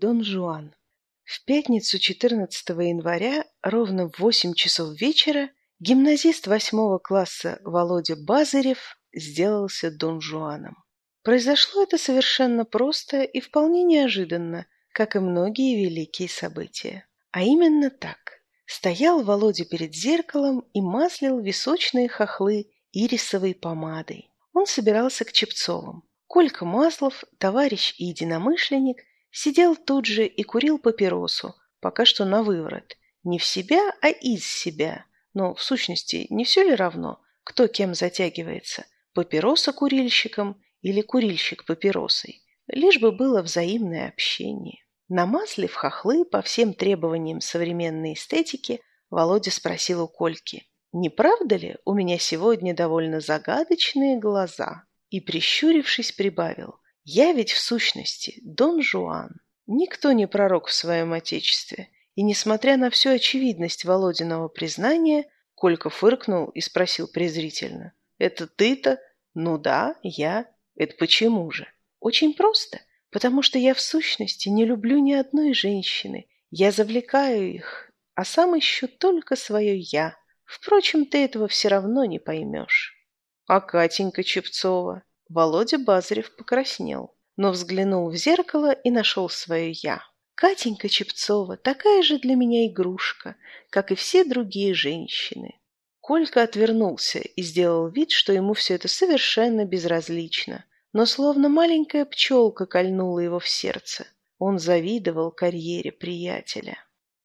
Дон Жуан. В пятницу 14 января ровно в 8 часов вечера гимназист восьмого класса Володя Базарев сделался Дон Жуаном. Произошло это совершенно просто и вполне неожиданно, как и многие великие события. А именно так. Стоял Володя перед зеркалом и маслил височные хохлы ирисовой помадой. Он собирался к Чепцовым. Колька Маслов, товарищ и единомышленник, сидел тут же и курил папиросу, пока что на выворот. Не в себя, а из себя. Но, в сущности, не все ли равно, кто кем затягивается? Папироса курильщиком или курильщик папиросой? Лишь бы было взаимное общение. Намаслив хохлы по всем требованиям современной эстетики, Володя спросил у Кольки, «Не правда ли у меня сегодня довольно загадочные глаза?» И, прищурившись, прибавил, «Я ведь в сущности Дон Жуан. Никто не пророк в своем отечестве». И, несмотря на всю очевидность Володиного признания, Колька фыркнул и спросил презрительно, «Это ты-то?» «Ну да, я. Это почему же?» «Очень просто потому что я в сущности не люблю ни одной женщины. Я завлекаю их, а сам ищу только свое «я». Впрочем, ты этого все равно не поймешь. А Катенька Чепцова? Володя Базарев покраснел, но взглянул в зеркало и нашел свое «я». Катенька Чепцова такая же для меня игрушка, как и все другие женщины. Колька отвернулся и сделал вид, что ему все это совершенно безразлично – но словно маленькая пчелка кольнула его в сердце. Он завидовал карьере приятеля.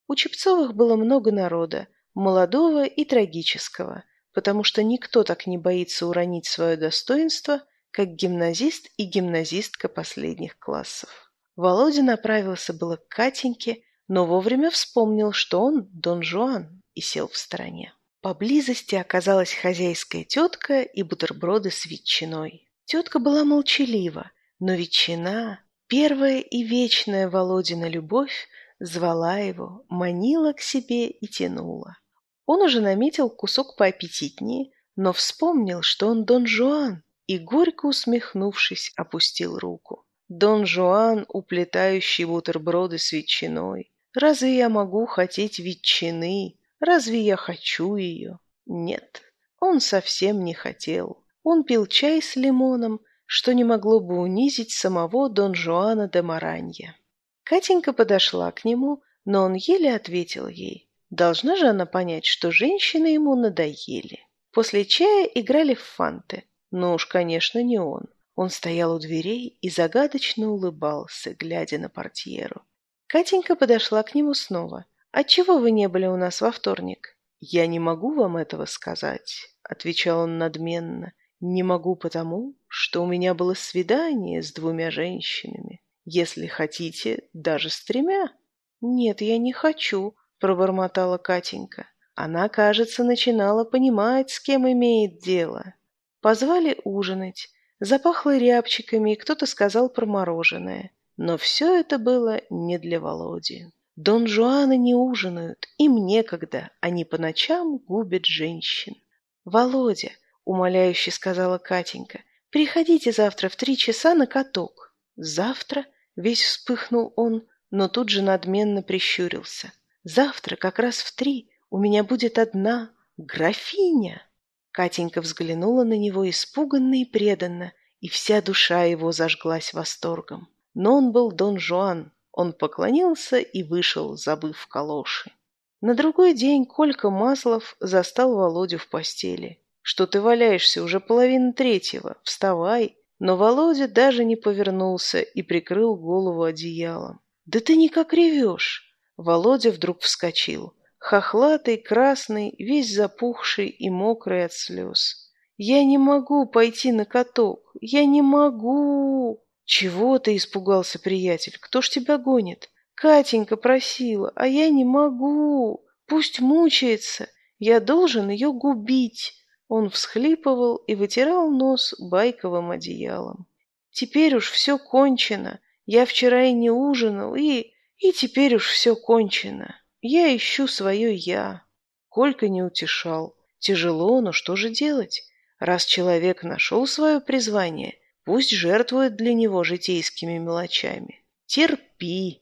У Чепцовых было много народа, молодого и трагического, потому что никто так не боится уронить свое достоинство, как гимназист и гимназистка последних классов. Володя направился было к Катеньке, но вовремя вспомнил, что он Дон Жуан, и сел в стороне. Поблизости оказалась хозяйская тетка и бутерброды с ветчиной. Тетка была молчалива, но ветчина, первая и вечная Володина любовь, звала его, манила к себе и тянула. Он уже наметил кусок поаппетитнее, но вспомнил, что он Дон Жуан, и, горько усмехнувшись, опустил руку. Дон Жуан, уплетающий бутерброды с ветчиной. Разве я могу хотеть ветчины? Разве я хочу ее? Нет, он совсем не хотел. Он пил чай с лимоном, что не могло бы унизить самого Дон Жуана де Маранья. Катенька подошла к нему, но он еле ответил ей. Должна же она понять, что женщины ему надоели. После чая играли в фанты. Но уж, конечно, не он. Он стоял у дверей и загадочно улыбался, глядя на портьеру. Катенька подошла к нему снова. «Отчего вы не были у нас во вторник?» «Я не могу вам этого сказать», — отвечал он надменно. Не могу потому, что у меня было свидание с двумя женщинами. Если хотите, даже с тремя. Нет, я не хочу, пробормотала Катенька. Она, кажется, начинала понимать, с кем имеет дело. Позвали ужинать. Запахло рябчиками, кто-то сказал про мороженое. Но все это было не для Володи. Дон Жуаны не ужинают, им некогда, они по ночам губят женщин. «Володя, — умоляюще сказала Катенька. «Приходите завтра в три часа на каток». «Завтра?» — весь вспыхнул он, но тут же надменно прищурился. «Завтра, как раз в три, у меня будет одна графиня». Катенька взглянула на него испуганно и преданно, и вся душа его зажглась восторгом. Но он был Дон Жуан. Он поклонился и вышел, забыв калоши. На другой день Колька Маслов застал Володю в постели. Что ты валяешься уже половина третьего? Вставай!» Но Володя даже не повернулся и прикрыл голову одеялом. «Да ты никак ревешь!» Володя вдруг вскочил. Хохлатый, красный, весь запухший и мокрый от слез. «Я не могу пойти на каток! Я не могу!» «Чего ты испугался, приятель? Кто ж тебя гонит?» «Катенька просила, а я не могу! Пусть мучается! Я должен ее губить!» Он всхлипывал и вытирал нос байковым одеялом. «Теперь уж все кончено. Я вчера и не ужинал, и... И теперь уж все кончено. Я ищу свое «я». Колька не утешал. Тяжело, но что же делать? Раз человек нашел свое призвание, пусть жертвует для него житейскими мелочами. Терпи.